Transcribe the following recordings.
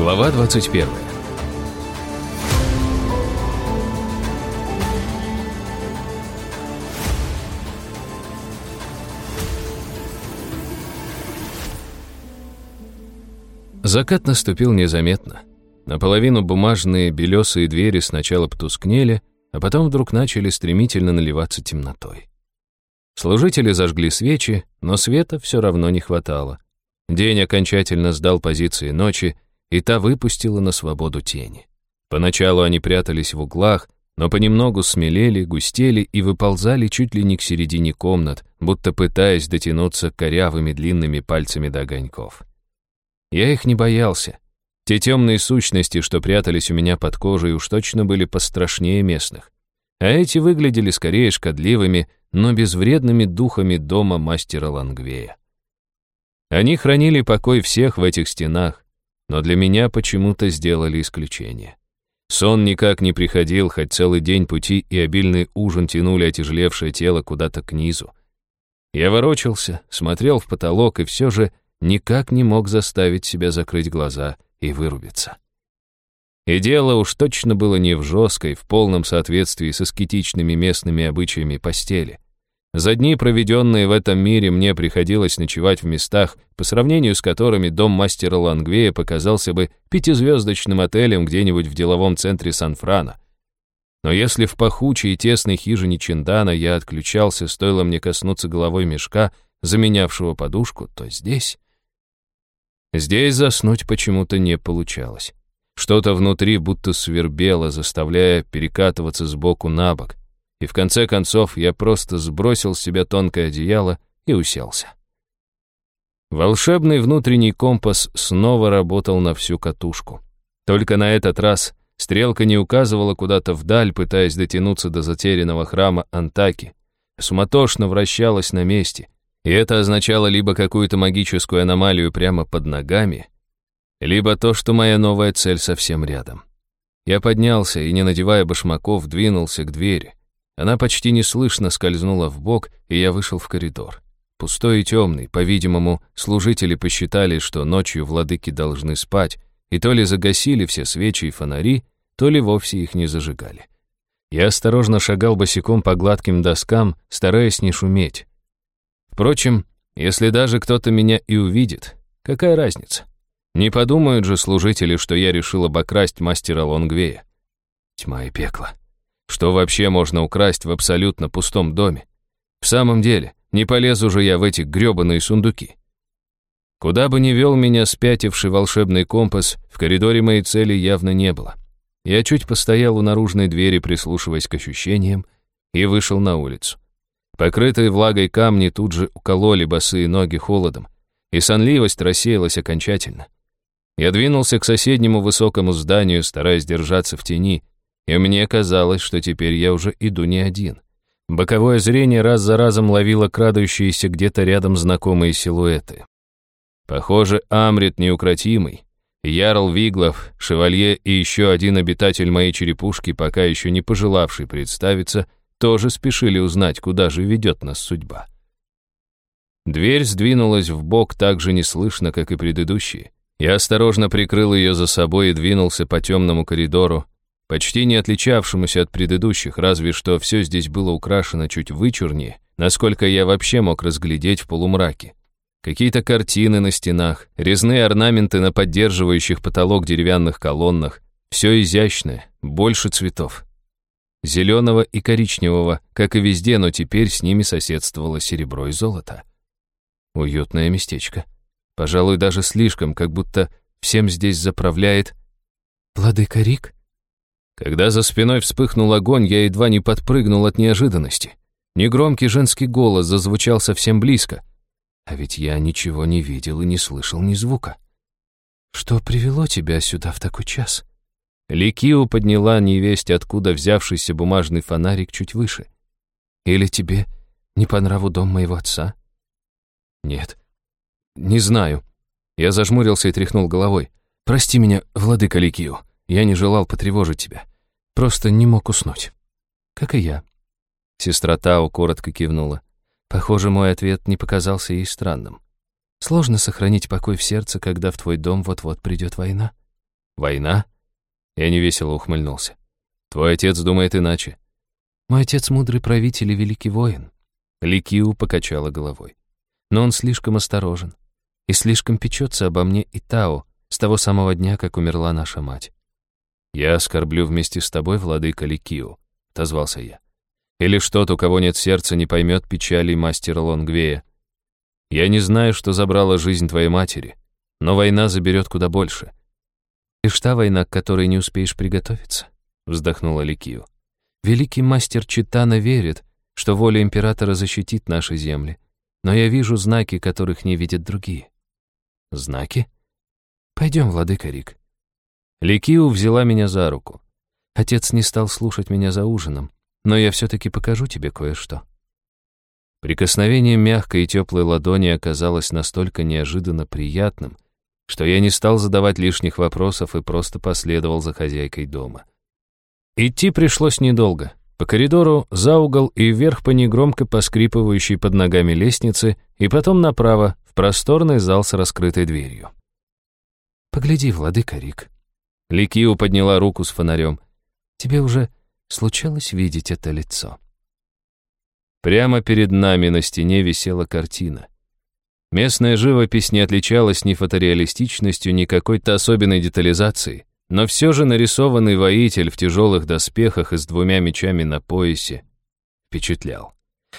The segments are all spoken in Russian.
Глава 21 Закат наступил незаметно. Наполовину бумажные белесые двери сначала потускнели, а потом вдруг начали стремительно наливаться темнотой. Служители зажгли свечи, но света все равно не хватало. День окончательно сдал позиции ночи, и та выпустила на свободу тени. Поначалу они прятались в углах, но понемногу смелели, густели и выползали чуть ли не к середине комнат, будто пытаясь дотянуться корявыми длинными пальцами до огоньков. Я их не боялся. Те темные сущности, что прятались у меня под кожей, уж точно были пострашнее местных. А эти выглядели скорее шкодливыми, но безвредными духами дома мастера Лангвея. Они хранили покой всех в этих стенах, но для меня почему-то сделали исключение. Сон никак не приходил, хоть целый день пути и обильный ужин тянули отяжелевшее тело куда-то к низу. Я ворочался, смотрел в потолок и все же никак не мог заставить себя закрыть глаза и вырубиться. И дело уж точно было не в жесткой, в полном соответствии с аскетичными местными обычаями постели. За дни, проведенные в этом мире, мне приходилось ночевать в местах, по сравнению с которыми дом мастера Лангвея показался бы пятизвездочным отелем где-нибудь в деловом центре Сан-Франа. Но если в пахучей и тесной хижине Чиндана я отключался, стоило мне коснуться головой мешка, заменявшего подушку, то здесь... Здесь заснуть почему-то не получалось. Что-то внутри будто свербело, заставляя перекатываться с боку на бок и в конце концов я просто сбросил с себя тонкое одеяло и уселся. Волшебный внутренний компас снова работал на всю катушку. Только на этот раз стрелка не указывала куда-то вдаль, пытаясь дотянуться до затерянного храма Антаки. Суматошно вращалась на месте, и это означало либо какую-то магическую аномалию прямо под ногами, либо то, что моя новая цель совсем рядом. Я поднялся и, не надевая башмаков, двинулся к двери. Она почти неслышно скользнула в бок, и я вышел в коридор. Пустой и темный, по-видимому, служители посчитали, что ночью владыки должны спать, и то ли загасили все свечи и фонари, то ли вовсе их не зажигали. Я осторожно шагал босиком по гладким доскам, стараясь не шуметь. Впрочем, если даже кто-то меня и увидит, какая разница? Не подумают же служители, что я решил обокрасть мастера Лонгвея. Тьма и пекло. Что вообще можно украсть в абсолютно пустом доме? В самом деле, не полезу же я в эти грёбаные сундуки. Куда бы ни вел меня спятивший волшебный компас, в коридоре моей цели явно не было. Я чуть постоял у наружной двери, прислушиваясь к ощущениям, и вышел на улицу. Покрытые влагой камни тут же укололи босые ноги холодом, и сонливость рассеялась окончательно. Я двинулся к соседнему высокому зданию, стараясь держаться в тени, и мне казалось, что теперь я уже иду не один. Боковое зрение раз за разом ловило крадущиеся где-то рядом знакомые силуэты. Похоже, Амрит неукротимый, Ярл Виглов, Шевалье и еще один обитатель моей черепушки, пока еще не пожелавший представиться, тоже спешили узнать, куда же ведет нас судьба. Дверь сдвинулась в бок так же неслышно, как и предыдущие. Я осторожно прикрыл ее за собой и двинулся по темному коридору, почти не отличавшемуся от предыдущих, разве что все здесь было украшено чуть вычурнее, насколько я вообще мог разглядеть в полумраке. Какие-то картины на стенах, резные орнаменты на поддерживающих потолок деревянных колоннах, все изящное, больше цветов. Зеленого и коричневого, как и везде, но теперь с ними соседствовало серебро и золото. Уютное местечко. Пожалуй, даже слишком, как будто всем здесь заправляет... «Владыка Рик?» Когда за спиной вспыхнул огонь, я едва не подпрыгнул от неожиданности. Негромкий женский голос зазвучал совсем близко. А ведь я ничего не видел и не слышал ни звука. «Что привело тебя сюда в такой час?» Ликио подняла невесть, откуда взявшийся бумажный фонарик чуть выше. «Или тебе не по нраву дом моего отца?» «Нет, не знаю». Я зажмурился и тряхнул головой. «Прости меня, владыка Ликио, я не желал потревожить тебя. Просто не мог уснуть. Как и я. Сестра Тао коротко кивнула. Похоже, мой ответ не показался ей странным. Сложно сохранить покой в сердце, когда в твой дом вот-вот придет война. Война? Я невесело ухмыльнулся. Твой отец думает иначе. Мой отец мудрый правитель и великий воин. Ликиу покачала головой. Но он слишком осторожен и слишком печется обо мне и Тао с того самого дня, как умерла наша мать. «Я оскорблю вместе с тобой, владыка Ликиу», — отозвался я. «Или что-то, у кого нет сердца, не поймет печали мастера Лонгвея. Я не знаю, что забрала жизнь твоей матери, но война заберет куда больше». «И та война, к которой не успеешь приготовиться», — вздохнула Ликию. «Великий мастер Читана верит, что воля императора защитит наши земли, но я вижу знаки, которых не видят другие». «Знаки?» «Пойдем, владыка Рик». Ликиу взяла меня за руку. Отец не стал слушать меня за ужином, но я все-таки покажу тебе кое-что. Прикосновение мягкой и теплой ладони оказалось настолько неожиданно приятным, что я не стал задавать лишних вопросов и просто последовал за хозяйкой дома. Идти пришлось недолго. По коридору, за угол и вверх по негромко поскрипывающей под ногами лестнице, и потом направо, в просторный зал с раскрытой дверью. «Погляди, владыка Рик». Ликиу подняла руку с фонарем. «Тебе уже случалось видеть это лицо?» Прямо перед нами на стене висела картина. Местная живопись не отличалась ни фотореалистичностью, ни какой-то особенной детализацией, но все же нарисованный воитель в тяжелых доспехах и с двумя мечами на поясе впечатлял.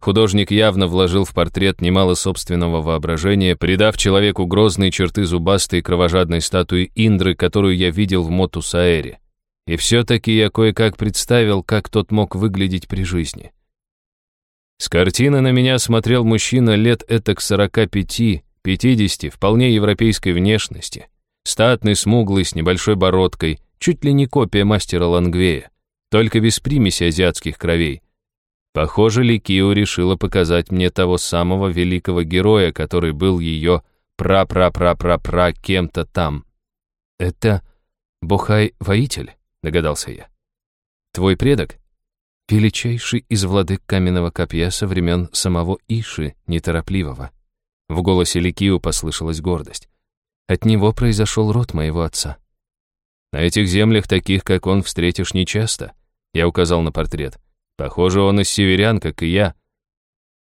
Художник явно вложил в портрет немало собственного воображения, придав человеку грозные черты зубастой кровожадной статуи Индры, которую я видел в Мотусаэре. И все-таки я кое-как представил, как тот мог выглядеть при жизни. С картины на меня смотрел мужчина лет этак 45-50, вполне европейской внешности. Статный, смуглый, с небольшой бородкой, чуть ли не копия мастера Лангвея, только без примеси азиатских кровей. Похоже, Ликио решила показать мне того самого великого героя, который был ее пра-пра-пра-пра-пра кем-то там. «Это Бухай-воитель», — догадался я. «Твой предок?» величайший из владык каменного копья со времен самого Иши, неторопливого. В голосе Ликиу послышалась гордость. От него произошел род моего отца. На этих землях таких, как он, встретишь нечасто. Я указал на портрет. Похоже, он из северян, как и я.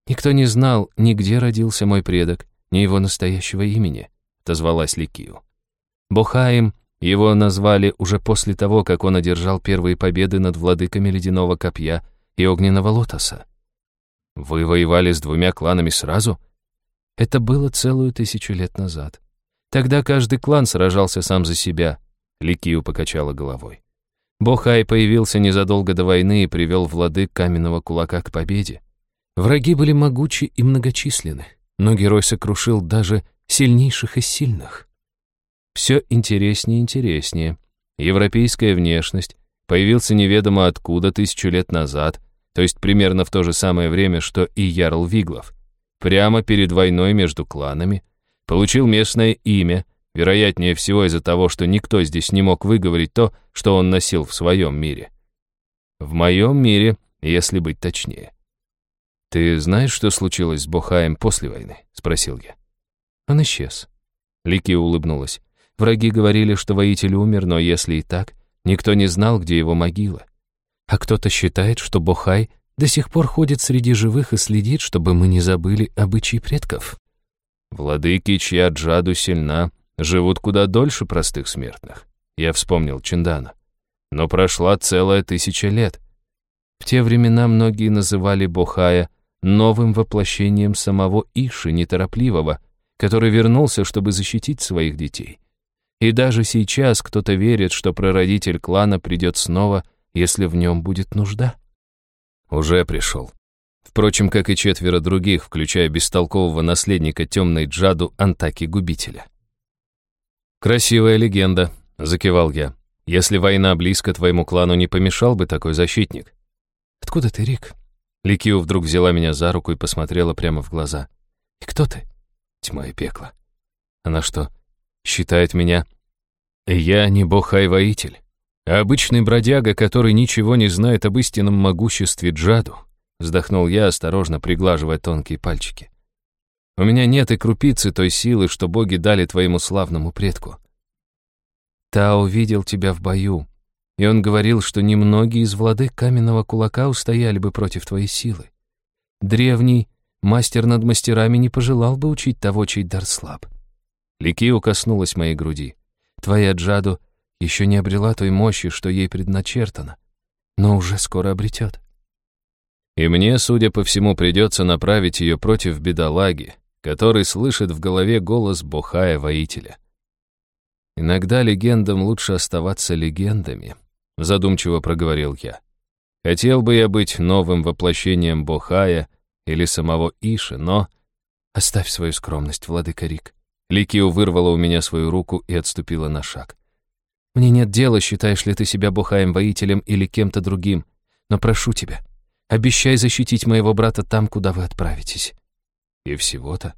Никто не знал, ни где родился мой предок, ни его настоящего имени, отозвалась Ликиу. Бохаим его назвали уже после того, как он одержал первые победы над владыками Ледяного Копья и Огненного Лотоса. Вы воевали с двумя кланами сразу? Это было целую тысячу лет назад. Тогда каждый клан сражался сам за себя. Ликию покачала головой. Бохай появился незадолго до войны и привел владык каменного кулака к победе. Враги были могучи и многочисленны, но герой сокрушил даже сильнейших из сильных. Все интереснее и интереснее. Европейская внешность появился неведомо откуда тысячу лет назад, то есть примерно в то же самое время, что и Ярл Виглов. Прямо перед войной между кланами. Получил местное имя, вероятнее всего из-за того, что никто здесь не мог выговорить то, что он носил в своем мире. В моем мире, если быть точнее. «Ты знаешь, что случилось с Бохаем после войны?» — спросил я. Он исчез. Лики улыбнулась. Враги говорили, что воитель умер, но если и так, никто не знал, где его могила. А кто-то считает, что Бохай до сих пор ходит среди живых и следит, чтобы мы не забыли обычаи предков. Владыки, чья джаду сильна, живут куда дольше простых смертных. Я вспомнил Чиндана. Но прошла целая тысяча лет. В те времена многие называли Бохая новым воплощением самого Иши, неторопливого, который вернулся, чтобы защитить своих детей. И даже сейчас кто-то верит, что прародитель клана придет снова, если в нем будет нужда. Уже пришел. Впрочем, как и четверо других, включая бестолкового наследника темной Джаду Антаки-губителя. «Красивая легенда», — закивал я. «Если война близко твоему клану, не помешал бы такой защитник». «Откуда ты, Рик?» Ликиу вдруг взяла меня за руку и посмотрела прямо в глаза. «И кто ты?» Тьма и пекло. Она что, считает меня. Я не бог-воитель, а обычный бродяга, который ничего не знает об истинном могуществе Джаду, вздохнул я, осторожно приглаживая тонкие пальчики. У меня нет и крупицы той силы, что боги дали твоему славному предку. Тао видел тебя в бою, и он говорил, что немногие из владык каменного кулака устояли бы против твоей силы. Древний мастер над мастерами не пожелал бы учить того, чей дар слаб. Ликио коснулась моей груди. Твоя Джаду еще не обрела той мощи, что ей предначертано, но уже скоро обретет. И мне, судя по всему, придется направить ее против бедолаги, который слышит в голове голос Бохая-воителя. Иногда легендам лучше оставаться легендами, задумчиво проговорил я. Хотел бы я быть новым воплощением Бохая или самого Иши, но... Оставь свою скромность, владыка Рик. Ликио вырвала у меня свою руку и отступила на шаг. Мне нет дела, считаешь ли ты себя Бохаем-воителем или кем-то другим, но прошу тебя, обещай защитить моего брата там, куда вы отправитесь. И всего-то.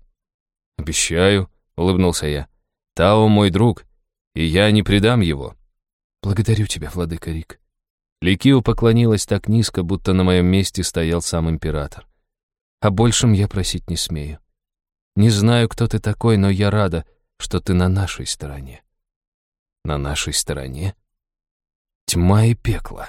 Обещаю, улыбнулся я. Тао мой друг, и я не предам его. Благодарю тебя, владыка Рик. Ликио поклонилась так низко, будто на моем месте стоял сам император. О большем я просить не смею. Не знаю, кто ты такой, но я рада, что ты на нашей стороне. На нашей стороне? Тьма и пекло.